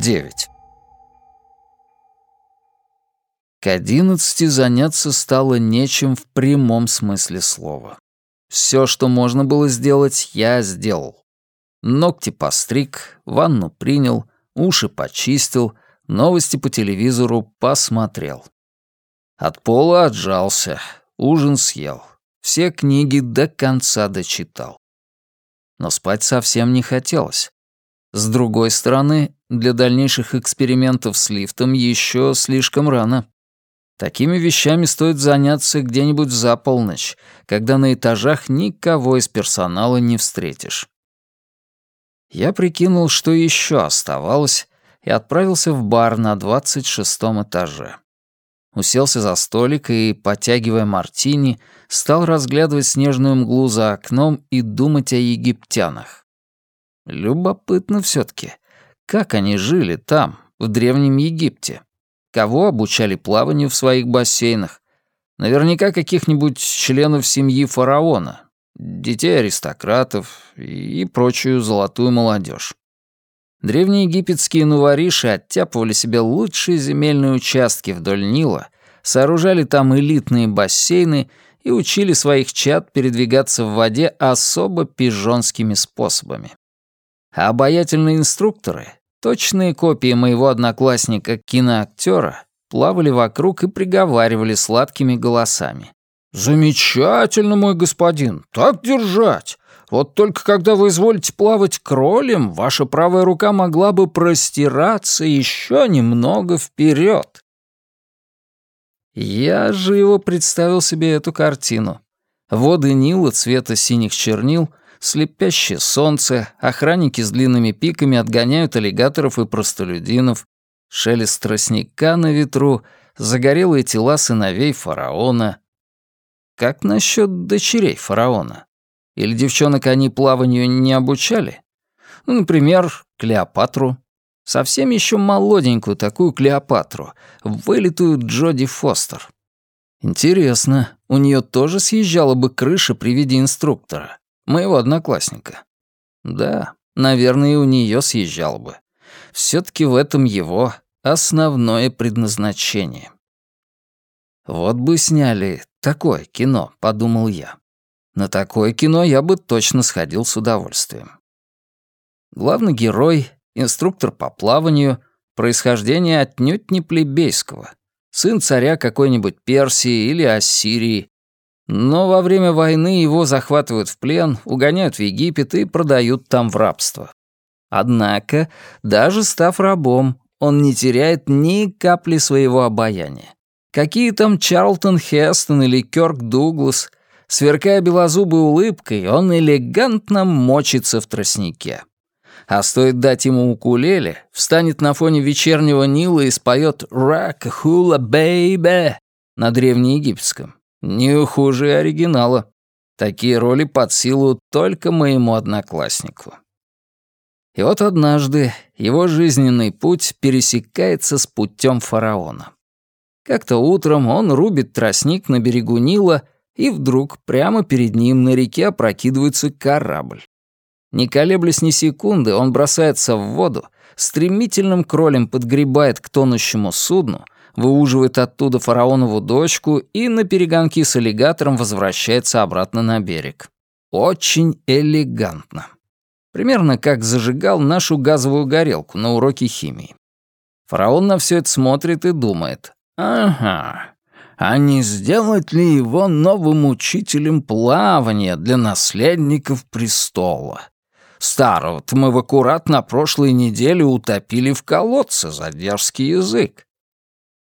9. К одиннадцати заняться стало нечем в прямом смысле слова. Все, что можно было сделать, я сделал. Ногти постриг, ванну принял, уши почистил, новости по телевизору посмотрел. От пола отжался, ужин съел, все книги до конца дочитал. Но спать совсем не хотелось. С другой стороны, для дальнейших экспериментов с лифтом еще слишком рано. Такими вещами стоит заняться где-нибудь за полночь, когда на этажах никого из персонала не встретишь. Я прикинул, что еще оставалось, и отправился в бар на двадцать шестом этаже. Уселся за столик и, потягивая мартини, стал разглядывать снежную мглу за окном и думать о египтянах. Любопытно все таки как они жили там, в Древнем Египте. Кого обучали плаванию в своих бассейнах? Наверняка каких-нибудь членов семьи фараона, детей аристократов и прочую золотую молодежь. Древние египетские нувориши оттяпывали себе лучшие земельные участки вдоль Нила, сооружали там элитные бассейны и учили своих чад передвигаться в воде особо пижонскими способами. А обаятельные инструкторы Точные копии моего одноклассника-киноактера плавали вокруг и приговаривали сладкими голосами. «Замечательно, мой господин, так держать! Вот только когда вы изволите плавать кролем, ваша правая рука могла бы простираться еще немного вперед. Я живо представил себе эту картину. Воды Нила цвета синих чернил слепящее солнце, охранники с длинными пиками отгоняют аллигаторов и простолюдинов, шелест тростника на ветру, загорелые тела сыновей фараона. Как насчет дочерей фараона? Или девчонок они плаванию не обучали? Ну, например, Клеопатру. Совсем еще молоденькую такую Клеопатру, вылитую Джоди Фостер. Интересно, у нее тоже съезжала бы крыша при виде инструктора? Моего одноклассника. Да, наверное, и у нее съезжал бы. все таки в этом его основное предназначение. Вот бы сняли такое кино, подумал я. На такое кино я бы точно сходил с удовольствием. Главный герой, инструктор по плаванию, происхождение отнюдь не плебейского. Сын царя какой-нибудь Персии или Ассирии, но во время войны его захватывают в плен, угоняют в Египет и продают там в рабство. Однако, даже став рабом, он не теряет ни капли своего обаяния. Какие там Чарлтон Хестон или Кёрк Дуглас, сверкая белозубой улыбкой, он элегантно мочится в тростнике. А стоит дать ему укулеле, встанет на фоне вечернего Нила и споет «Rock Hula Baby» на древнеегипетском. Не хуже оригинала. Такие роли под силу только моему однокласснику. И вот однажды его жизненный путь пересекается с путем фараона. Как-то утром он рубит тростник на берегу Нила, и вдруг прямо перед ним на реке опрокидывается корабль. Не колеблясь ни секунды, он бросается в воду, стремительным кролем подгребает к тонущему судну, выуживает оттуда фараонову дочку и на перегонки с аллигатором возвращается обратно на берег. Очень элегантно. Примерно как зажигал нашу газовую горелку на уроке химии. Фараон на все это смотрит и думает. «Ага, а не сделать ли его новым учителем плавания для наследников престола? Старого-то мы в аккурат на прошлой неделе утопили в колодце за дерзкий язык.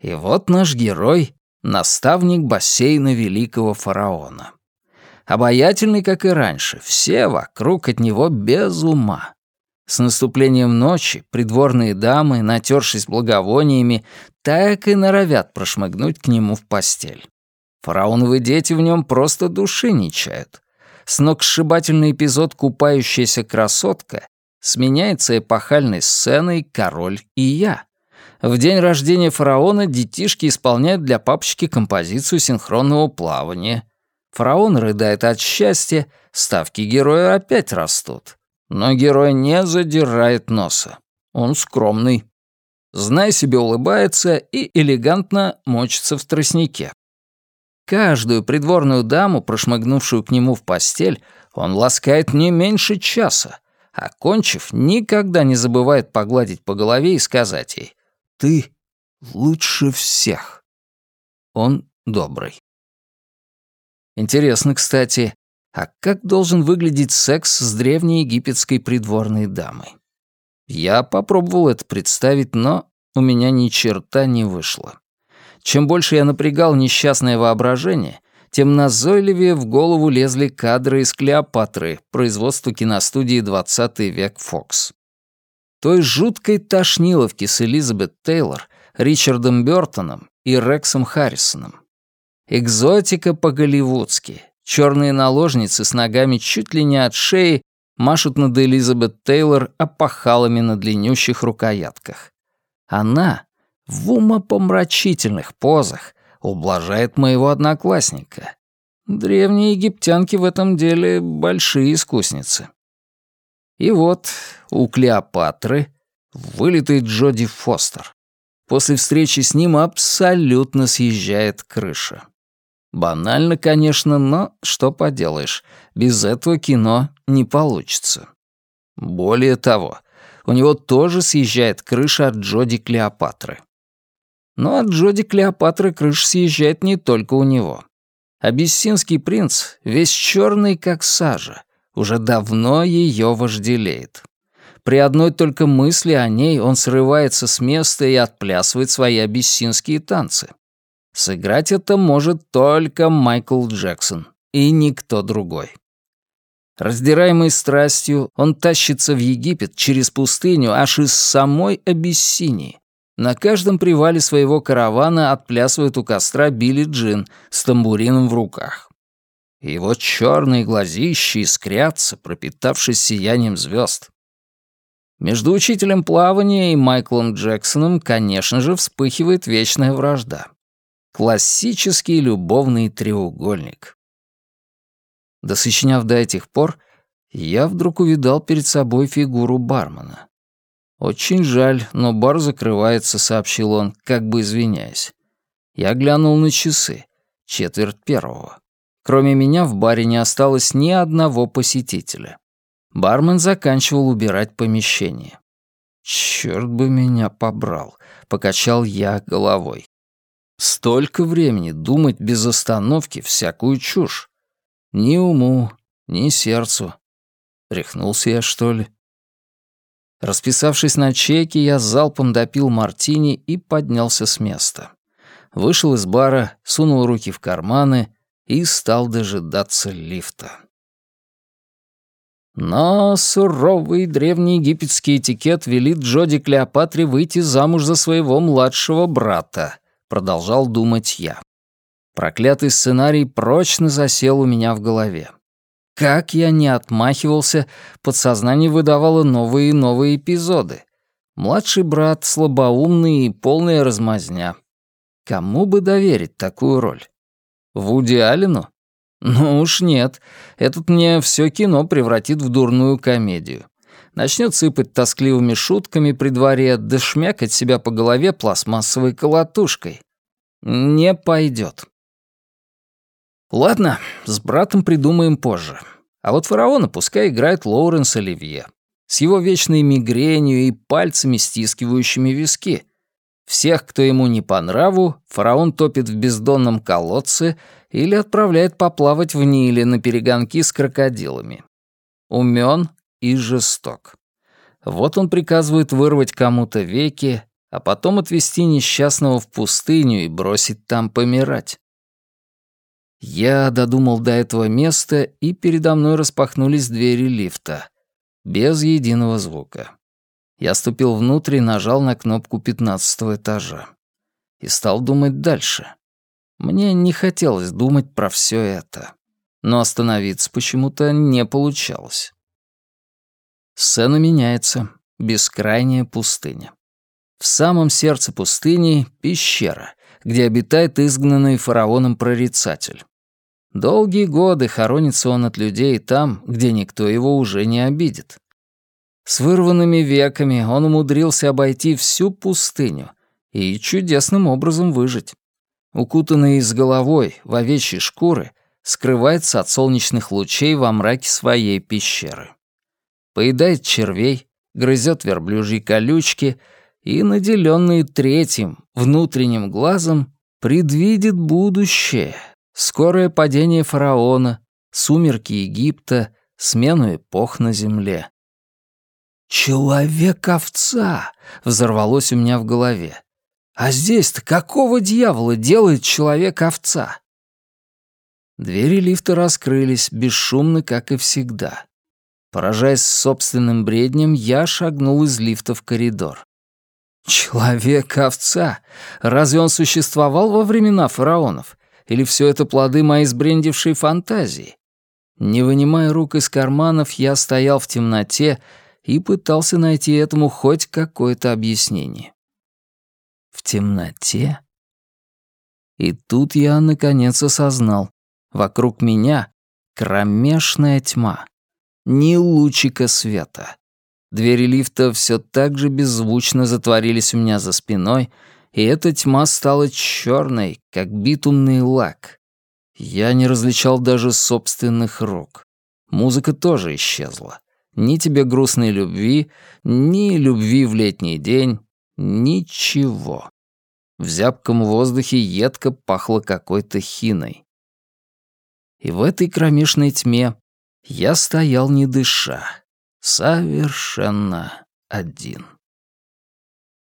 И вот наш герой — наставник бассейна великого фараона. Обаятельный, как и раньше, все вокруг от него без ума. С наступлением ночи придворные дамы, натершись благовониями, так и норовят прошмыгнуть к нему в постель. Фараоновые дети в нем просто души не чают. Сногсшибательный эпизод «Купающаяся красотка» сменяется эпохальной сценой «Король и я». В день рождения фараона детишки исполняют для папочки композицию синхронного плавания. Фараон рыдает от счастья, ставки героя опять растут. Но герой не задирает носа. Он скромный, знай себе улыбается и элегантно мочится в тростнике. Каждую придворную даму, прошмыгнувшую к нему в постель, он ласкает не меньше часа, а кончив, никогда не забывает погладить по голове и сказать ей «Ты лучше всех». Он добрый. Интересно, кстати, а как должен выглядеть секс с древней египетской придворной дамой? Я попробовал это представить, но у меня ни черта не вышло. Чем больше я напрягал несчастное воображение, тем назойливее в голову лезли кадры из «Клеопатры» производства киностудии «20 век Фокс». Той жуткой тошниловки с Элизабет Тейлор, Ричардом Бёртоном и Рексом Харрисоном. Экзотика по-голливудски. Черные наложницы с ногами чуть ли не от шеи машут над Элизабет Тейлор опахалами на длиннющих рукоятках. Она в умопомрачительных позах ублажает моего одноклассника. Древние египтянки в этом деле большие искусницы. И вот у Клеопатры вылитый Джоди Фостер. После встречи с ним абсолютно съезжает крыша. Банально, конечно, но что поделаешь, без этого кино не получится. Более того, у него тоже съезжает крыша от Джоди Клеопатры. Но от Джоди Клеопатры крыша съезжает не только у него. Абиссинский принц, весь черный как сажа, уже давно ее вожделеет. При одной только мысли о ней он срывается с места и отплясывает свои абиссинские танцы. Сыграть это может только Майкл Джексон и никто другой. Раздираемый страстью, он тащится в Египет через пустыню аж из самой Абиссинии. На каждом привале своего каравана отплясывает у костра Билли Джин с тамбурином в руках. Его черные глазища искрятся, пропитавшись сиянием звезд. Между учителем плавания и Майклом Джексоном, конечно же, вспыхивает вечная вражда. Классический любовный треугольник. Досочиняв до этих пор, я вдруг увидал перед собой фигуру бармена. «Очень жаль, но бар закрывается», — сообщил он, как бы извиняясь. Я глянул на часы. Четверть первого. Кроме меня в баре не осталось ни одного посетителя. Бармен заканчивал убирать помещение. «Чёрт бы меня побрал», — покачал я головой. «Столько времени думать без остановки всякую чушь. Ни уму, ни сердцу. Рехнулся я, что ли? Расписавшись на чеке, я залпом допил мартини и поднялся с места. Вышел из бара, сунул руки в карманы и стал дожидаться лифта. Но суровый древний египетский этикет велит Джоди Клеопатре выйти замуж за своего младшего брата, продолжал думать я. Проклятый сценарий прочно засел у меня в голове. Как я не отмахивался, подсознание выдавало новые и новые эпизоды. Младший брат слабоумный и полная размазня. Кому бы доверить такую роль? Вуди Аллену? Ну уж нет, этот мне все кино превратит в дурную комедию. Начнет сыпать тоскливыми шутками при дворе, да шмякать себя по голове пластмассовой колотушкой. Не пойдет. Ладно, с братом придумаем позже. А вот фараона пускай играет Лоуренс Оливье. С его вечной мигренью и пальцами, стискивающими виски. Всех, кто ему не по нраву, фараон топит в бездонном колодце или отправляет поплавать в Ниле на перегонки с крокодилами. Умён и жесток. Вот он приказывает вырвать кому-то веки, а потом отвезти несчастного в пустыню и бросить там помирать. Я додумал до этого места, и передо мной распахнулись двери лифта. Без единого звука. Я ступил внутрь и нажал на кнопку пятнадцатого этажа. И стал думать дальше. Мне не хотелось думать про все это. Но остановиться почему-то не получалось. Сцена меняется. Бескрайняя пустыня. В самом сердце пустыни — пещера, где обитает изгнанный фараоном прорицатель. Долгие годы хоронится он от людей там, где никто его уже не обидит. С вырванными веками он умудрился обойти всю пустыню и чудесным образом выжить. Укутанный с головой в овечьи шкуры, скрывается от солнечных лучей во мраке своей пещеры. Поедает червей, грызет верблюжьи колючки и, наделенный третьим, внутренним глазом, предвидит будущее, скорое падение фараона, сумерки Египта, смену эпох на земле. «Человек-овца!» — взорвалось у меня в голове. «А здесь-то какого дьявола делает человек-овца?» Двери лифта раскрылись, бесшумно, как и всегда. Поражаясь собственным бреднем, я шагнул из лифта в коридор. Человек-овца? Разве он существовал во времена фараонов? Или все это плоды моей сбрендившей фантазии? Не вынимая рук из карманов, я стоял в темноте и пытался найти этому хоть какое-то объяснение. В темноте? И тут я, наконец, осознал. Вокруг меня кромешная тьма. Ни лучика света. Двери лифта все так же беззвучно затворились у меня за спиной, и эта тьма стала черной, как битумный лак. Я не различал даже собственных рук. Музыка тоже исчезла. Ни тебе грустной любви, ни любви в летний день, ничего. В зябком воздухе едко пахло какой-то хиной. И в этой кромешной тьме я стоял не дыша, совершенно один.